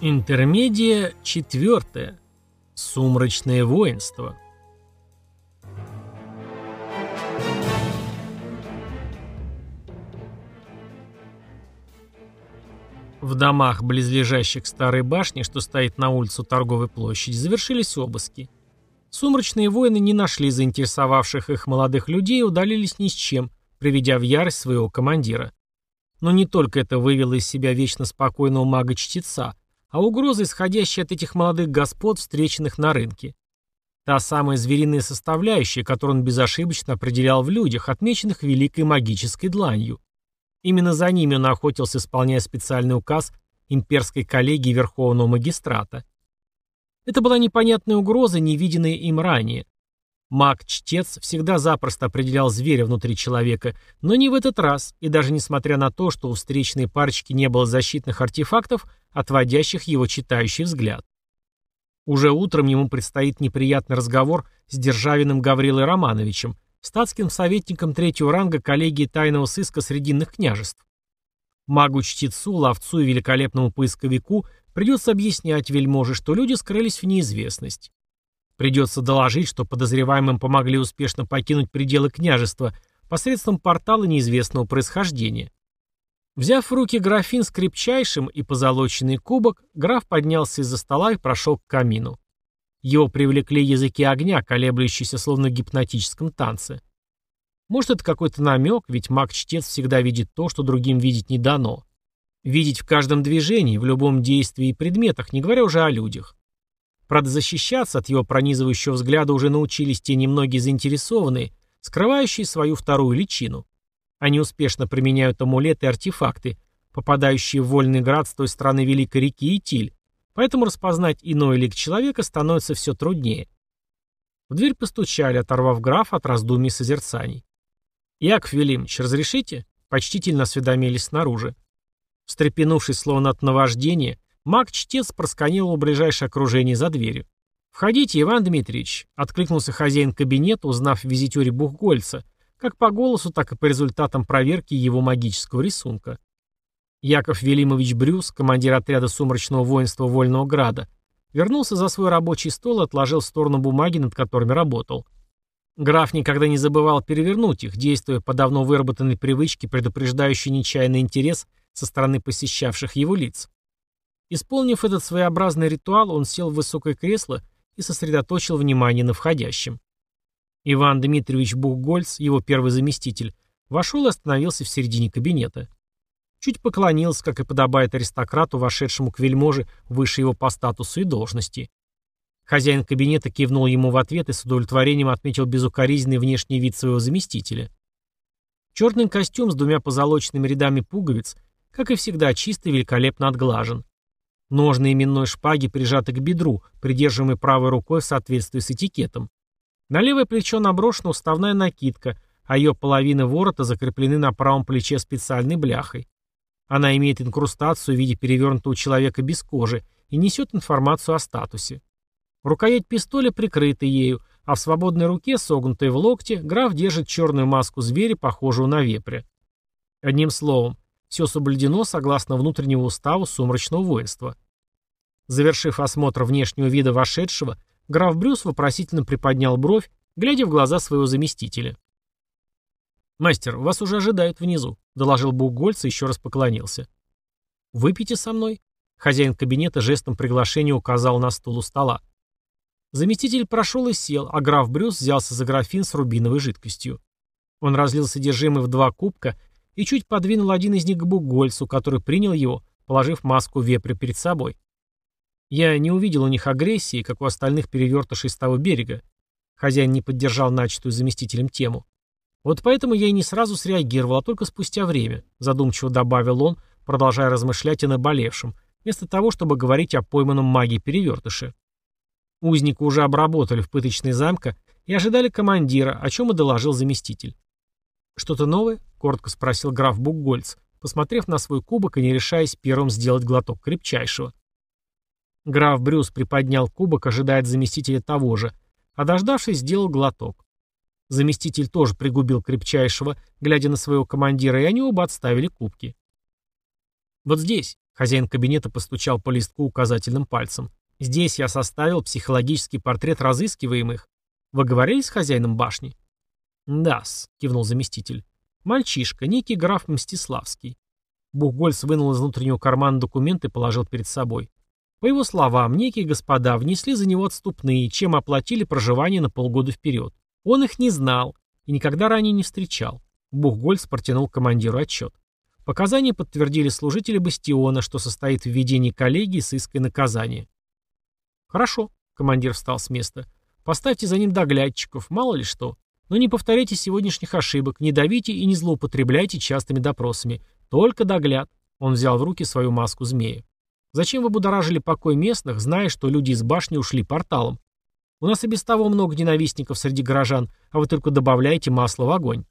Интермедия четвертая. Сумрачное воинство. В домах, близлежащих старой башне, что стоит на улицу торговой площади, завершились обыски. Сумрачные воины не нашли заинтересовавших их молодых людей и удалились ни с чем, приведя в ярость своего командира. Но не только это вывело из себя вечно спокойного мага-чтеца, а угроза, исходящая от этих молодых господ, встреченных на рынке. Та самая звериная составляющая, которую он безошибочно определял в людях, отмеченных великой магической дланью. Именно за ними он охотился, исполняя специальный указ имперской коллегии Верховного магистрата. Это была непонятная угроза, не виденная им ранее. Маг-чтец всегда запросто определял зверя внутри человека, но не в этот раз, и даже несмотря на то, что у встречной парочки не было защитных артефактов, отводящих его читающий взгляд. Уже утром ему предстоит неприятный разговор с Державиным Гаврилой Романовичем, статским советником третьего ранга коллегии тайного сыска Срединных княжеств. Магу-чтецу, ловцу и великолепному поисковику придется объяснять вельможе, что люди скрылись в неизвестность. Придется доложить, что подозреваемым помогли успешно покинуть пределы княжества посредством портала неизвестного происхождения. Взяв в руки графин с крепчайшим и позолоченный кубок, граф поднялся из-за стола и прошел к камину. Его привлекли языки огня, колеблющиеся словно в гипнотическом танце. Может, это какой-то намек, ведь маг-чтец всегда видит то, что другим видеть не дано. Видеть в каждом движении, в любом действии и предметах, не говоря уже о людях. Правда, защищаться от его пронизывающего взгляда уже научились те немногие заинтересованные, скрывающие свою вторую личину. Они успешно применяют амулеты и артефакты, попадающие в вольный град с той стороны Великой реки Итиль, поэтому распознать иной лик человека становится все труднее. В дверь постучали, оторвав граф от раздумий созерцаний. «Яков Велимович, разрешите?» Почтительно осведомились снаружи. Встрепенувшись, словно от наваждения, Маг-чтец просканировал ближайшее окружение за дверью. «Входите, Иван Дмитриевич», — откликнулся хозяин кабинета, узнав в визитере Бухгольца, как по голосу, так и по результатам проверки его магического рисунка. Яков Велимович Брюс, командир отряда сумрачного воинства Вольного Града, вернулся за свой рабочий стол и отложил в сторону бумаги, над которыми работал. Граф никогда не забывал перевернуть их, действуя по давно выработанной привычке, предупреждающей нечаянный интерес со стороны посещавших его лиц. Исполнив этот своеобразный ритуал, он сел в высокое кресло и сосредоточил внимание на входящем. Иван Дмитриевич Бухгольц, его первый заместитель, вошел и остановился в середине кабинета. Чуть поклонился, как и подобает аристократу, вошедшему к вельможе выше его по статусу и должности. Хозяин кабинета кивнул ему в ответ и с удовлетворением отметил безукоризненный внешний вид своего заместителя. Черный костюм с двумя позолоченными рядами пуговиц, как и всегда, чисто и великолепно отглажен. Ножны именной шпаги прижаты к бедру, придерживаемой правой рукой в соответствии с этикетом. На левое плечо наброшена уставная накидка, а ее половины ворота закреплены на правом плече специальной бляхой. Она имеет инкрустацию в виде перевернутого человека без кожи и несет информацию о статусе. Рукоять пистоля прикрыта ею, а в свободной руке, согнутой в локте, граф держит черную маску зверя, похожую на вепря. Одним словом, все соблюдено согласно внутреннего устава сумрачного воинства. Завершив осмотр внешнего вида вошедшего, граф Брюс вопросительно приподнял бровь, глядя в глаза своего заместителя. «Мастер, вас уже ожидают внизу», — доложил Буггольц и еще раз поклонился. «Выпейте со мной», — хозяин кабинета жестом приглашения указал на стул у стола. Заместитель прошел и сел, а граф Брюс взялся за графин с рубиновой жидкостью. Он разлил содержимое в два кубка и чуть подвинул один из них к Бугольцу, который принял его, положив маску вепря перед собой. Я не увидел у них агрессии, как у остальных перевертышей с того берега. Хозяин не поддержал начатую заместителем тему. Вот поэтому я и не сразу среагировал, а только спустя время, задумчиво добавил он, продолжая размышлять о наболевшем, вместо того, чтобы говорить о пойманном маге перевертыше. Узника уже обработали в пыточной замка и ожидали командира, о чем и доложил заместитель. «Что-то новое?» — коротко спросил граф Букгольц, посмотрев на свой кубок и не решаясь первым сделать глоток крепчайшего. Граф Брюс приподнял кубок, ожидая от заместителя того же, а дождавшись, сделал глоток. Заместитель тоже пригубил крепчайшего, глядя на своего командира, и они оба отставили кубки. «Вот здесь», — Хозяин кабинета постучал по листку указательным пальцем. «Здесь я составил психологический портрет разыскиваемых. Вы говорили с хозяином башни?» «Да-с», кивнул заместитель. «Мальчишка, некий граф Мстиславский». Бухгольц вынул из внутреннего кармана документ и положил перед собой. По его словам, некие господа внесли за него отступные, чем оплатили проживание на полгода вперед. Он их не знал и никогда ранее не встречал. Бухгольц протянул командиру отчет. Показания подтвердили служители бастиона, что состоит в ведении коллегии сыска и наказания. «Хорошо», — командир встал с места. «Поставьте за ним доглядчиков, мало ли что. Но не повторяйте сегодняшних ошибок, не давите и не злоупотребляйте частыми допросами. Только догляд». Он взял в руки свою маску змея. «Зачем вы будоражили покой местных, зная, что люди из башни ушли порталом? У нас и без того много ненавистников среди горожан, а вы только добавляете масло в огонь».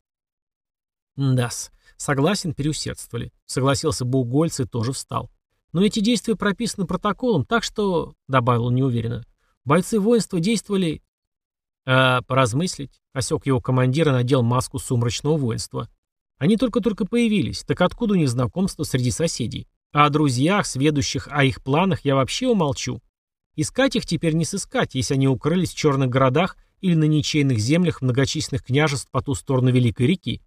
«Да-с, Согласен, переусердствовали. Согласился Бугольц и тоже встал. Но эти действия прописаны протоколом, так что, добавил он неуверенно, бойцы воинства действовали... А, поразмыслить, осек его командир и надел маску сумрачного воинства. Они только-только появились, так откуда у них знакомство среди соседей? А о друзьях, сведущих о их планах, я вообще умолчу. Искать их теперь не сыскать, если они укрылись в черных городах или на ничейных землях многочисленных княжеств по ту сторону Великой реки.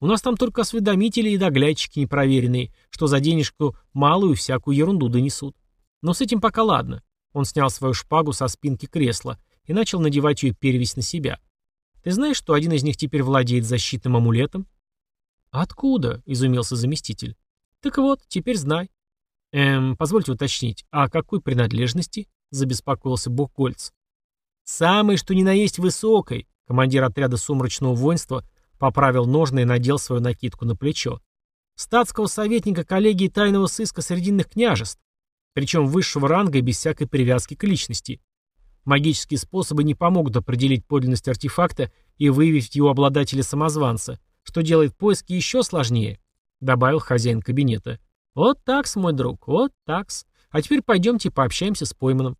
У нас там только осведомители и доглядчики непроверенные, что за денежку малую всякую ерунду донесут. Но с этим пока ладно. Он снял свою шпагу со спинки кресла и начал надевать ее перевесь на себя. Ты знаешь, что один из них теперь владеет защитным амулетом? Откуда? изумился заместитель. Так вот, теперь знай. Эм, позвольте уточнить, а какой принадлежности? забеспокоился Бухгольц. Самый, что ни на есть высокой, командир отряда сумрачного воинства Поправил ножны и надел свою накидку на плечо. Статского советника коллегии тайного сыска срединных княжеств. Причем высшего ранга и без всякой привязки к личности. Магические способы не помогут определить подлинность артефакта и выявить его обладателя-самозванца, что делает поиски еще сложнее, добавил хозяин кабинета. Вот такс, мой друг, вот такс. А теперь пойдемте пообщаемся с пойманом.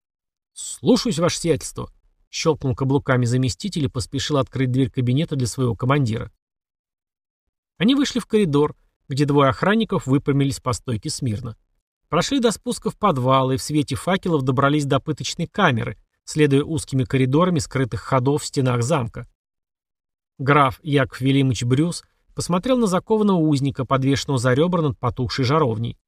Слушаюсь, ваше сиятельство. Щелкнул каблуками заместитель и поспешил открыть дверь кабинета для своего командира. Они вышли в коридор, где двое охранников выпрямились по стойке смирно. Прошли до спуска в подвал и в свете факелов добрались до пыточной камеры, следуя узкими коридорами скрытых ходов в стенах замка. Граф Яков Велимович Брюс посмотрел на закованного узника, подвешенного за ребра над потухшей жаровней.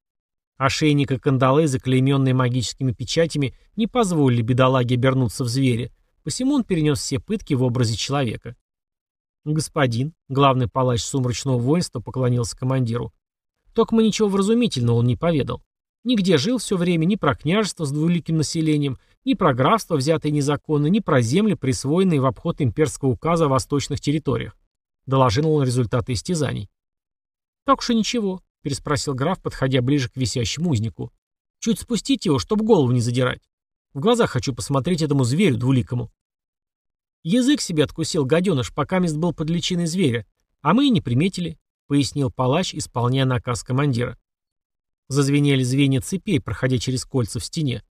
Ошейник и кандалы, заклейменные магическими печатями, не позволили бедолаге обернуться в зверя, Посему он перенес все пытки в образе человека. Господин, главный палач сумрачного воинства, поклонился командиру. Только мы ничего вразумительного он не поведал. Нигде жил все время, ни про княжество с двуликим населением, ни про графство, взятое незаконно, ни про земли, присвоенные в обход имперского указа о восточных территориях. Доложил он результаты истязаний. «Так и ничего», — переспросил граф, подходя ближе к висящему узнику. «Чуть спустить его, чтобы голову не задирать». В глаза хочу посмотреть этому зверю двуликому. Язык себе откусил гаденыш, пока мест был под личиной зверя, а мы и не приметили, пояснил палач, исполняя наказ командира. Зазвенели звенья цепей, проходя через кольца в стене.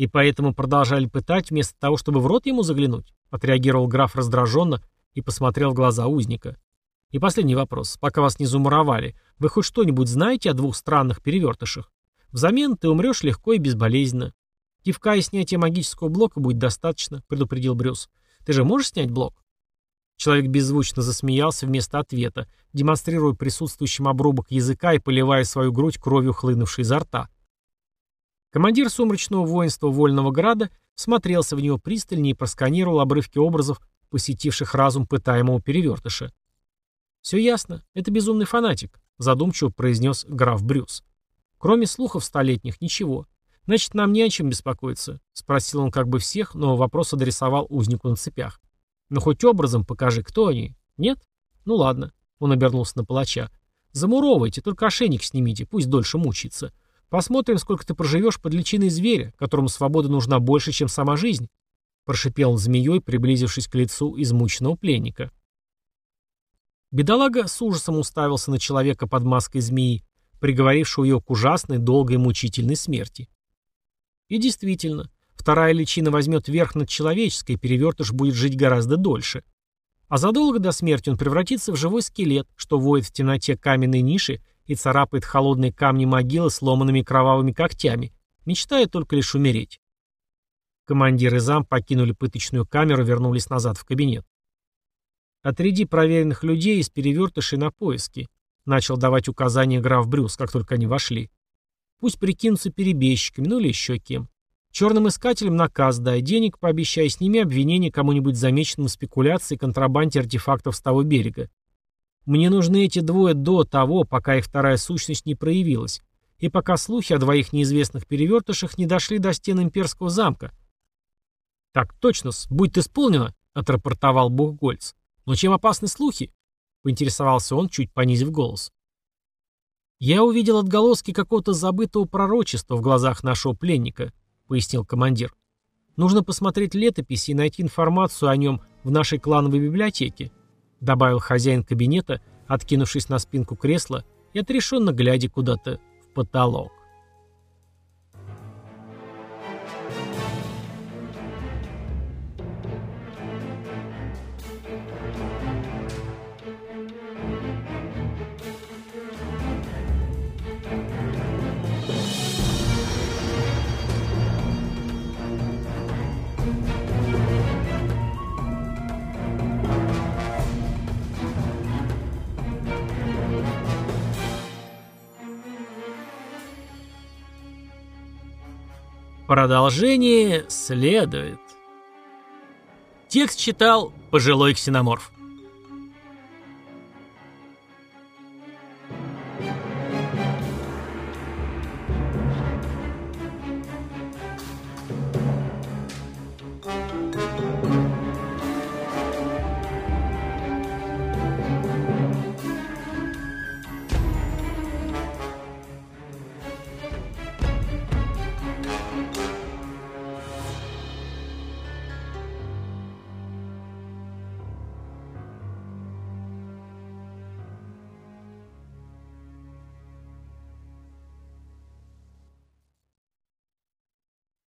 И поэтому продолжали пытать, вместо того, чтобы в рот ему заглянуть, отреагировал граф раздраженно и посмотрел в глаза узника. И последний вопрос, пока вас не замуровали, вы хоть что-нибудь знаете о двух странных перевертышах? Взамен ты умрешь легко и безболезненно. Кивка и снятия магического блока будет достаточно, предупредил Брюс. Ты же можешь снять блок? Человек беззвучно засмеялся вместо ответа, демонстрируя присутствующим обрубок языка и поливая свою грудь кровью, хлынувшей изо рта. Командир сумрачного воинства Вольного Града смотрелся в него пристальнее и просканировал обрывки образов, посетивших разум пытаемого перевертыша. «Все ясно. Это безумный фанатик», — задумчиво произнес граф Брюс. «Кроме слухов столетних, ничего. «Значит, нам не о чем беспокоиться», — спросил он как бы всех, но вопрос адресовал узнику на цепях. «Ну хоть образом покажи, кто они. Нет? Ну ладно», — он обернулся на палача. «Замуровывайте, только ошейник снимите, пусть дольше мучится. Посмотрим, сколько ты проживешь под личиной зверя, которому свобода нужна больше, чем сама жизнь», — прошипел он змеей, приблизившись к лицу измученного пленника. Бедолага с ужасом уставился на человека под маской змеи, приговорившего ее к ужасной, долгой, мучительной смерти. И действительно, вторая личина возьмет верх над человеческой, перевертыш будет жить гораздо дольше. А задолго до смерти он превратится в живой скелет, что воет в темноте каменной ниши и царапает холодные камни могилы сломанными кровавыми когтями, мечтая только лишь умереть. Командир и зам покинули пыточную камеру вернулись назад в кабинет. «Отряди проверенных людей из перевертышей на поиски», — начал давать указания граф Брюс, как только они вошли. «Пусть прикинутся перебежчиками, ну или еще кем. Черным искателям наказ дай, денег пообещай, сними обвинение кому-нибудь замеченному в спекуляции и контрабанде артефактов с того берега. Мне нужны эти двое до того, пока их вторая сущность не проявилась, и пока слухи о двоих неизвестных перевертышах не дошли до стен имперского замка. «Так точно, будет исполнено», — отрапортовал Бухгольц. «Но чем опасны слухи?» — поинтересовался он, чуть понизив голос. «Я увидел отголоски какого-то забытого пророчества в глазах нашего пленника», пояснил командир. «Нужно посмотреть летописи и найти информацию о нем в нашей клановой библиотеке», добавил хозяин кабинета, откинувшись на спинку кресла и отрешенно глядя куда-то в потолок. Продолжение следует. Текст читал пожилой ксеноморф.